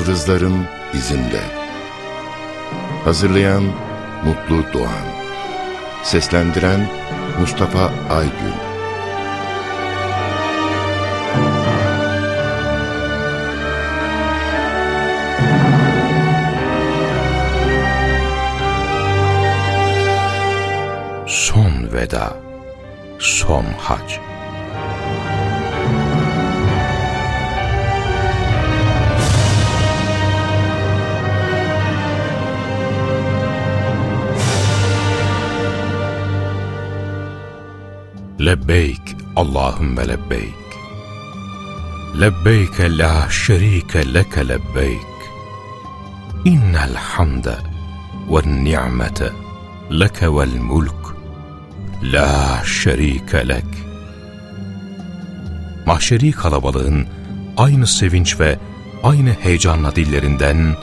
Yıldızların izinde. Hazırlayan Mutlu Doğan. Seslendiren Mustafa Aygün. Son veda, son hac. Lebbeyk Allahümme lebbeyk. Lebbeyke la şerike leke lebbeyk. İnnel hamde ve ni'mete leke vel mulk. La şerike lek. Mahşeri kalabalığın aynı sevinç ve aynı heyecanla dillerinden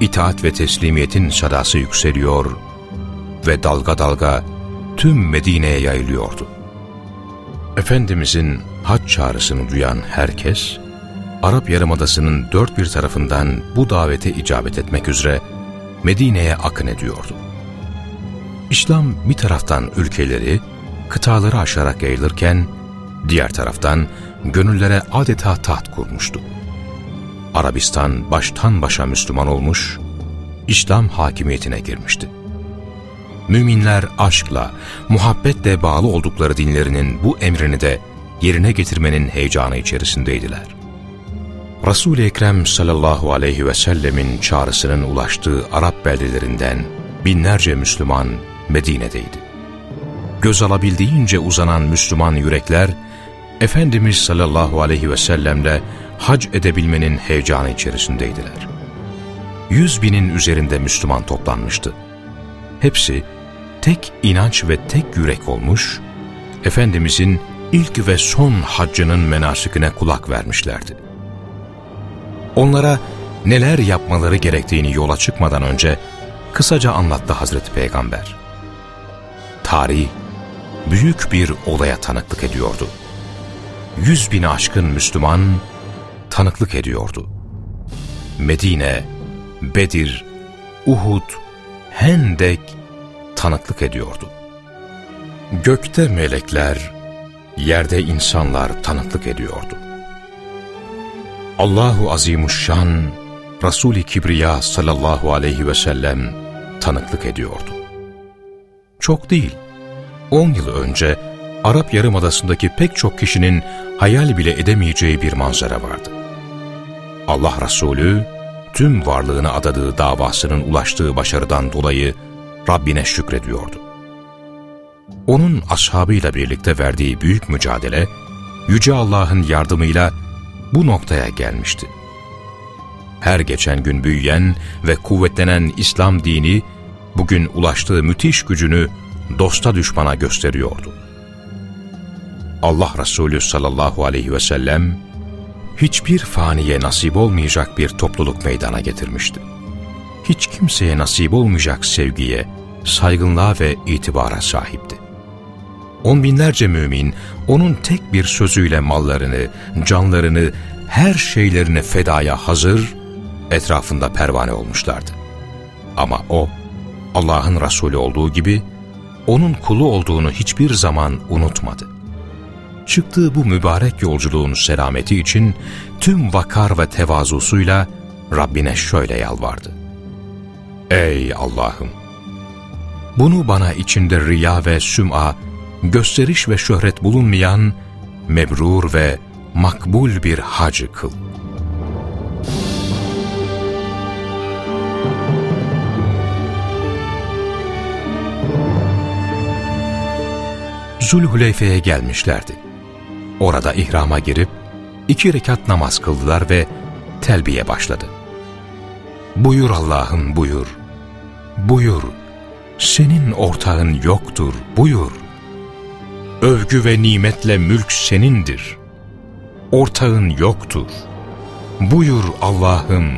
itaat ve teslimiyetin sadası yükseliyor ve dalga dalga tüm Medine'ye yayılıyordu. Efendimizin hac çağrısını duyan herkes, Arap Yarımadası'nın dört bir tarafından bu davete icabet etmek üzere Medine'ye akın ediyordu. İslam bir taraftan ülkeleri, kıtaları aşarak yayılırken, diğer taraftan gönüllere adeta taht kurmuştu. Arabistan baştan başa Müslüman olmuş, İslam hakimiyetine girmişti. Müminler aşkla, muhabbetle bağlı oldukları dinlerinin bu emrini de yerine getirmenin heyecanı içerisindeydiler. Resul-i Ekrem sallallahu aleyhi ve sellemin çağrısının ulaştığı Arap beldelerinden binlerce Müslüman Medine'deydi. Göz alabildiğince uzanan Müslüman yürekler, Efendimiz sallallahu aleyhi ve sellemle hac edebilmenin heyecanı içerisindeydiler. Yüz binin üzerinde Müslüman toplanmıştı. Hepsi tek inanç ve tek yürek olmuş, Efendimizin ilk ve son haccının menasikine kulak vermişlerdi. Onlara neler yapmaları gerektiğini yola çıkmadan önce kısaca anlattı Hazreti Peygamber. Tarih büyük bir olaya tanıklık ediyordu. Yüz bini aşkın Müslüman tanıklık ediyordu. Medine, Bedir, Uhud, Hendek tanıklık ediyordu. Gökte melekler, yerde insanlar tanıklık ediyordu. Allahu Azimuşşan, Resul-i Kibriya sallallahu aleyhi ve sellem tanıklık ediyordu. Çok değil, on yıl önce Arap Yarımadası'ndaki pek çok kişinin hayal bile edemeyeceği bir manzara vardı. Allah Resulü, tüm varlığını adadığı davasının ulaştığı başarıdan dolayı Rabbine şükrediyordu. Onun ashabıyla birlikte verdiği büyük mücadele, Yüce Allah'ın yardımıyla bu noktaya gelmişti. Her geçen gün büyüyen ve kuvvetlenen İslam dini, bugün ulaştığı müthiş gücünü dosta düşmana gösteriyordu. Allah Resulü sallallahu aleyhi ve sellem, hiçbir faniye nasip olmayacak bir topluluk meydana getirmişti. Hiç kimseye nasip olmayacak sevgiye, saygınlığa ve itibara sahipti. On binlerce mümin, onun tek bir sözüyle mallarını, canlarını, her şeylerini fedaya hazır, etrafında pervane olmuşlardı. Ama o, Allah'ın Resulü olduğu gibi, onun kulu olduğunu hiçbir zaman unutmadı. Çıktığı bu mübarek yolculuğun selameti için tüm vakar ve tevazusuyla Rabbine şöyle yalvardı. Ey Allah'ım! Bunu bana içinde riya ve süm'a, gösteriş ve şöhret bulunmayan, mebrur ve makbul bir hacı kıl. Zulhuleyfe'ye gelmişlerdi. Orada ihrama girip iki rekat namaz kıldılar ve telbiye başladı. Buyur Allah'ım buyur, buyur, senin ortağın yoktur, buyur. Övgü ve nimetle mülk senindir, ortağın yoktur. Buyur Allah'ım.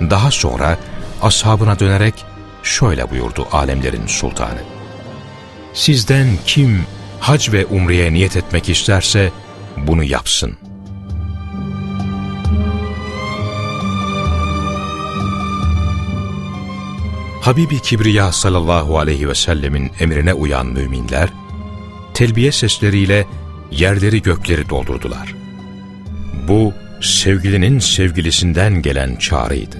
Daha sonra ashabına dönerek şöyle buyurdu alemlerin sultanı. Sizden kim hac ve umreye niyet etmek isterse bunu yapsın. Habibi Kibriya sallallahu aleyhi ve sellemin emrine uyan müminler, telbiye sesleriyle yerleri gökleri doldurdular. Bu, sevgilinin sevgilisinden gelen çağrıydı.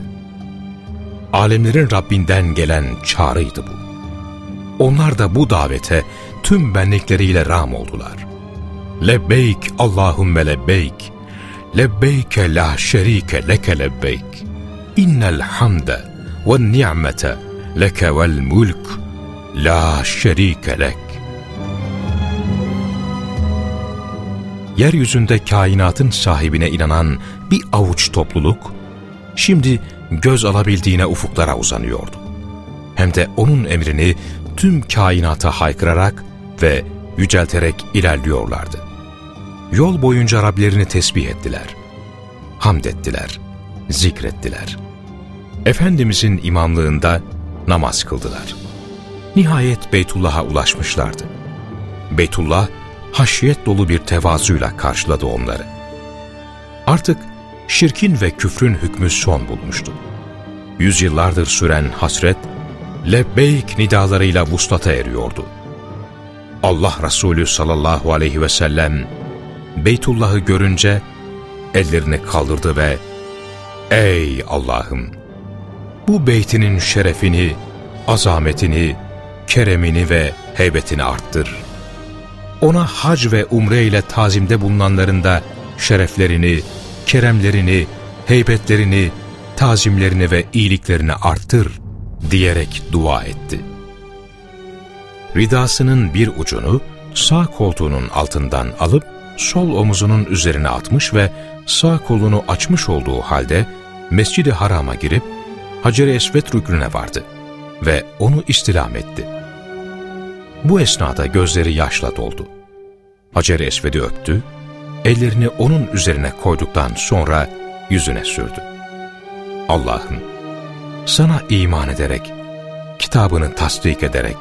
Alemlerin Rabbinden gelen çağrıydı bu. Onlar da bu davete tüm benlikleriyle ram oldular. Lebbeyk Allahümme lebbeyk, lebbeyke la şerike leke lebbeyk, innel hamde ve ni'mete leke vel mulk, la şerike lek. Yeryüzünde kainatın sahibine inanan bir avuç topluluk, şimdi göz alabildiğine ufuklara uzanıyordu. Hem de onun emrini tüm kainata haykırarak ve yücelterek ilerliyorlardı. Yol boyunca Rablerini tesbih ettiler, hamd ettiler, zikrettiler. Efendimizin imamlığında namaz kıldılar. Nihayet Beytullah'a ulaşmışlardı. Beytullah, haşiyet dolu bir tevazuyla karşıladı onları. Artık şirkin ve küfrün hükmü son bulmuştu. Yüzyıllardır süren hasret, lebbeyk nidalarıyla vuslata eriyordu. Allah Resulü sallallahu aleyhi ve sellem Beytullah'ı görünce ellerini kaldırdı ve ''Ey Allah'ım! Bu beytinin şerefini, azametini, keremini ve heybetini arttır. Ona hac ve umre ile tazimde bulunanların da şereflerini, keremlerini, heybetlerini, tazimlerini ve iyiliklerini arttır diyerek dua etti. Ridasının bir ucunu sağ koltuğunun altından alıp sol omuzunun üzerine atmış ve sağ kolunu açmış olduğu halde Mescid-i Haram'a girip Hacer-i Esvet rüknüne vardı ve onu istilam etti. Bu esnada gözleri yaşla doldu. Hacer-i Esved'i öptü, ellerini onun üzerine koyduktan sonra yüzüne sürdü. Allah'ım, sana iman ederek, kitabını tasdik ederek,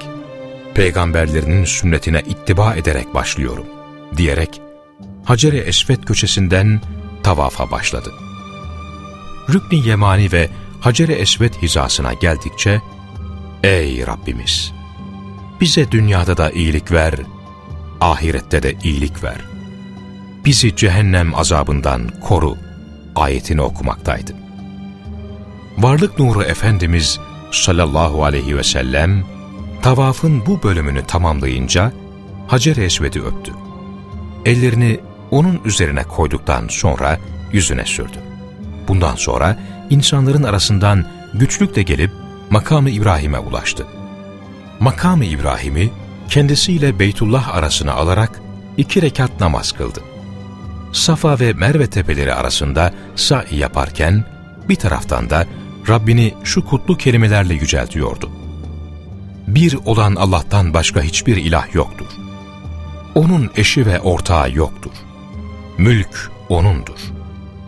peygamberlerinin sünnetine ittiba ederek başlıyorum, diyerek Hacer-i Esvet köşesinden tavafa başladı. Rükni Yemani ve Hacer-i Esvet hizasına geldikçe, Ey Rabbimiz! Bize dünyada da iyilik ver, ahirette de iyilik ver. Bizi cehennem azabından koru ayetini okumaktaydı. Varlık Nuru Efendimiz sallallahu aleyhi ve sellem tavafın bu bölümünü tamamlayınca Hacer-i Esved'i öptü. Ellerini onun üzerine koyduktan sonra yüzüne sürdü. Bundan sonra insanların arasından güçlükle gelip makamı İbrahim'e ulaştı. Makamı İbrahim'i kendisiyle Beytullah arasına alarak iki rekat namaz kıldı. Safa ve Merve tepeleri arasında sa'i yaparken bir taraftan da Rabbini şu kutlu kelimelerle yüceltiyordu. Bir olan Allah'tan başka hiçbir ilah yoktur. O'nun eşi ve ortağı yoktur. Mülk O'nundur.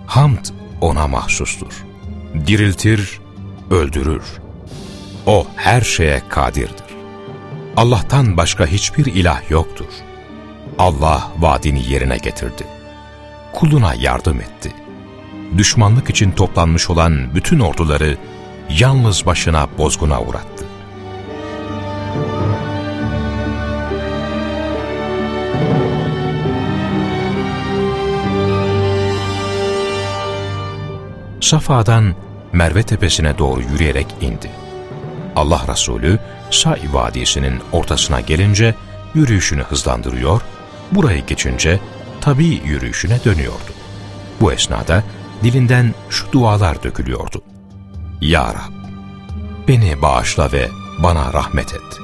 Hamd O'na mahsustur. Diriltir, öldürür. O her şeye kadirdir. Allah'tan başka hiçbir ilah yoktur. Allah vaadini yerine getirdi. Kuluna yardım etti. Düşmanlık için toplanmış olan bütün orduları yalnız başına bozguna uğrattı. Safa'dan Merve tepesine doğru yürüyerek indi. Allah Resulü Sa'i Vadisi'nin ortasına gelince yürüyüşünü hızlandırıyor, burayı geçince tabi yürüyüşüne dönüyordu. Bu esnada dilinden şu dualar dökülüyordu. Ya Rab, beni bağışla ve bana rahmet et.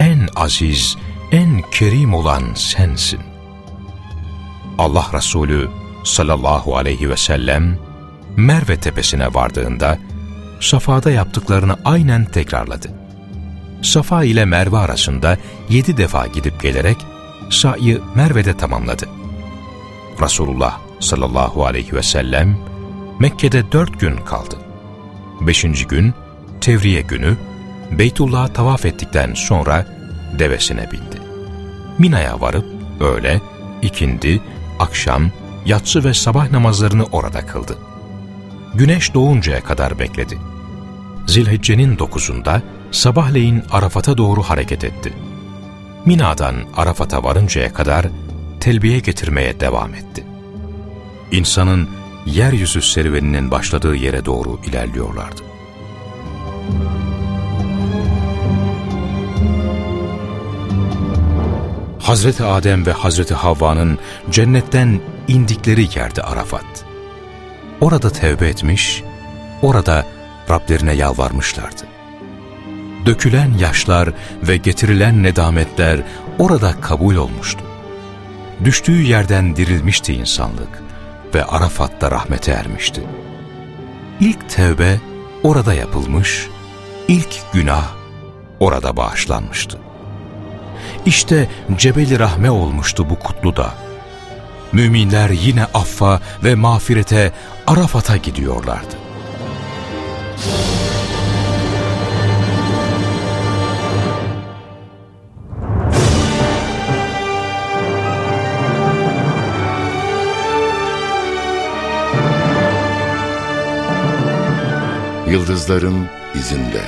En aziz, en kerim olan sensin. Allah Resulü sallallahu aleyhi ve sellem Merve tepesine vardığında Safa'da yaptıklarını aynen tekrarladı. Safa ile Merve arasında yedi defa gidip gelerek sa'yı Merve'de tamamladı. Resulullah sallallahu aleyhi ve sellem Mekke'de dört gün kaldı. Beşinci gün Tevriye günü Beytullah'a tavaf ettikten sonra devesine bindi. Mina'ya varıp öğle, ikindi, akşam, yatsı ve sabah namazlarını orada kıldı. Güneş doğuncaya kadar bekledi. Zilhicce'nin dokuzunda sabahleyin Arafat'a doğru hareket etti. Mina'dan Arafat'a varıncaya kadar telbiye getirmeye devam etti. İnsanın yeryüzü serüveninin başladığı yere doğru ilerliyorlardı. Hazreti Adem ve Hazreti Havva'nın cennetten indikleri yerde Arafat. Orada tevbe etmiş, orada Rablerine yalvarmışlardı. Dökülen yaşlar ve getirilen nedametler orada kabul olmuştu. Düştüğü yerden dirilmişti insanlık ve Arafat'ta rahmete ermişti. İlk tevbe orada yapılmış, ilk günah orada bağışlanmıştı. İşte Cebeli Rahme olmuştu bu kutlu da. Müminler yine affa ve mağfirete Arafat'a gidiyorlardı. Yıldızların izinde.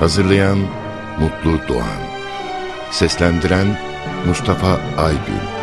Hazırlayan Mutlu Doğan. Seslendiren Mustafa Aygül